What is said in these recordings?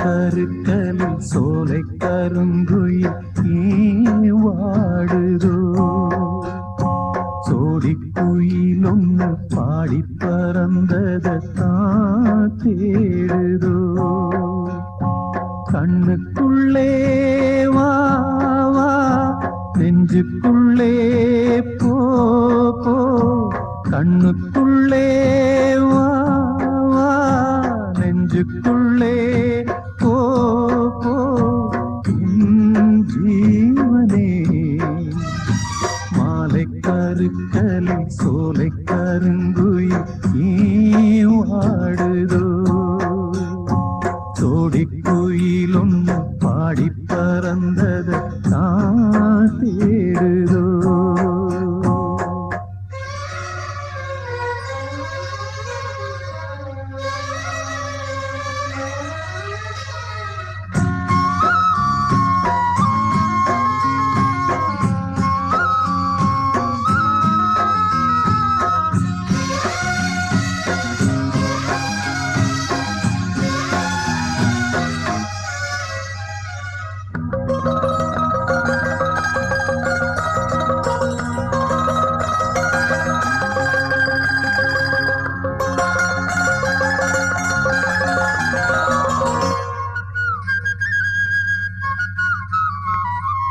கருக்கலில் சோலை கருங்குயில் தீ வாடுதோ சோடி குயிலொன்று பாடி பறந்ததான் தேடுதோ கண்ணுக்குள்ளே வா வா நெஞ்சுக்குள்ளே போ கண்ணுக்குள்ளே வா நெஞ்சுக்குள்ளே கருக்கலை சோலை கருங்குயில்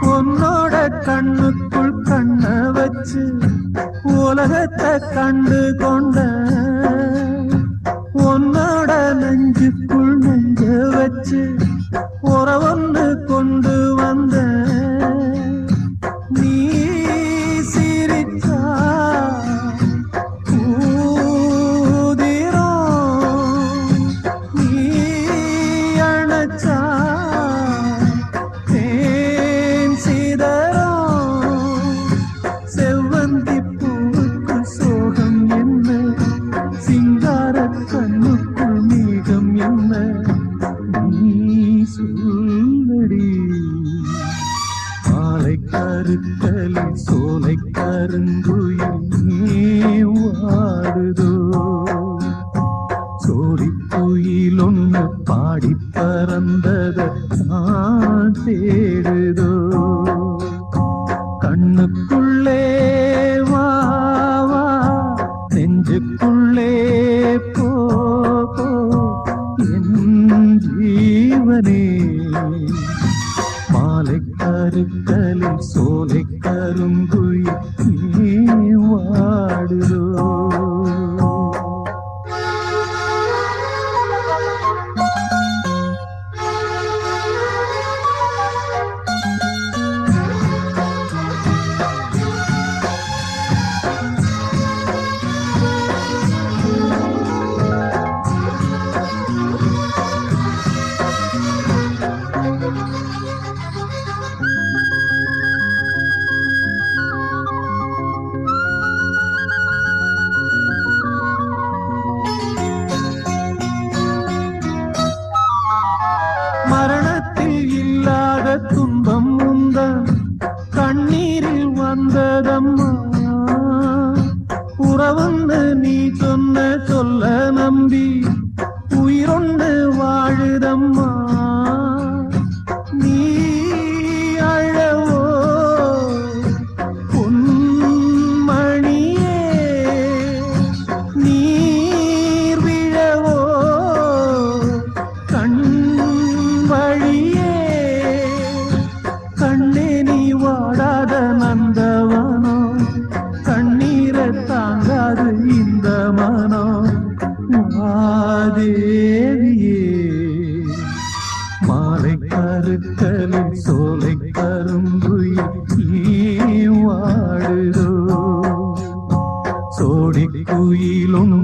உன்னோட கண்ணுக்குள் கண்ண வச்சு உலகத்தை கண்டு கொண்ட உன்னோட நெஞ்சுக்குள் நெஞ்ச வச்சு உறவொன்னு கருங்குயில் வாடுதோ? சோடி ஒன்று பாடி பறந்தத நான் தேடுதோ? கண்ணுக்குள்ளே வா நெஞ்சுக்குள்ளே போ என் ஜீவனே. மாலை கருக்கலில் சோலை கருங்குயில் நீ சொன்ன சொல்ல நம்பி உயிரொன்று வாழுதம்மா. நீ அழவோ பொன்மணியே நீர் விழவோ கண் வழியே கண்ணே நீ வாடாத நந்தவனோ கண்ணீரை தாங்காது இந்த மாதேவியே மாலை கருத்தலும் சோலை கரும்பு நீ வாடுதோ. சோடி குயிலும்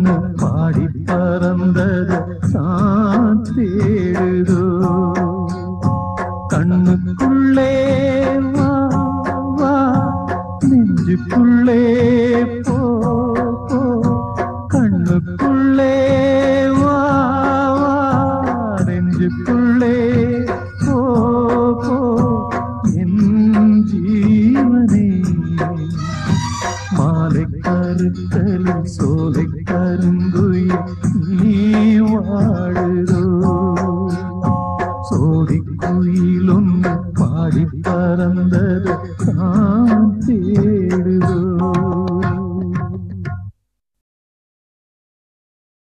மாறுதலும் சோலை கருங்குயில் நீ வாழுதோ? சோடி குயிலொன்று பாடி பறந்தது நான் தேடுதோ?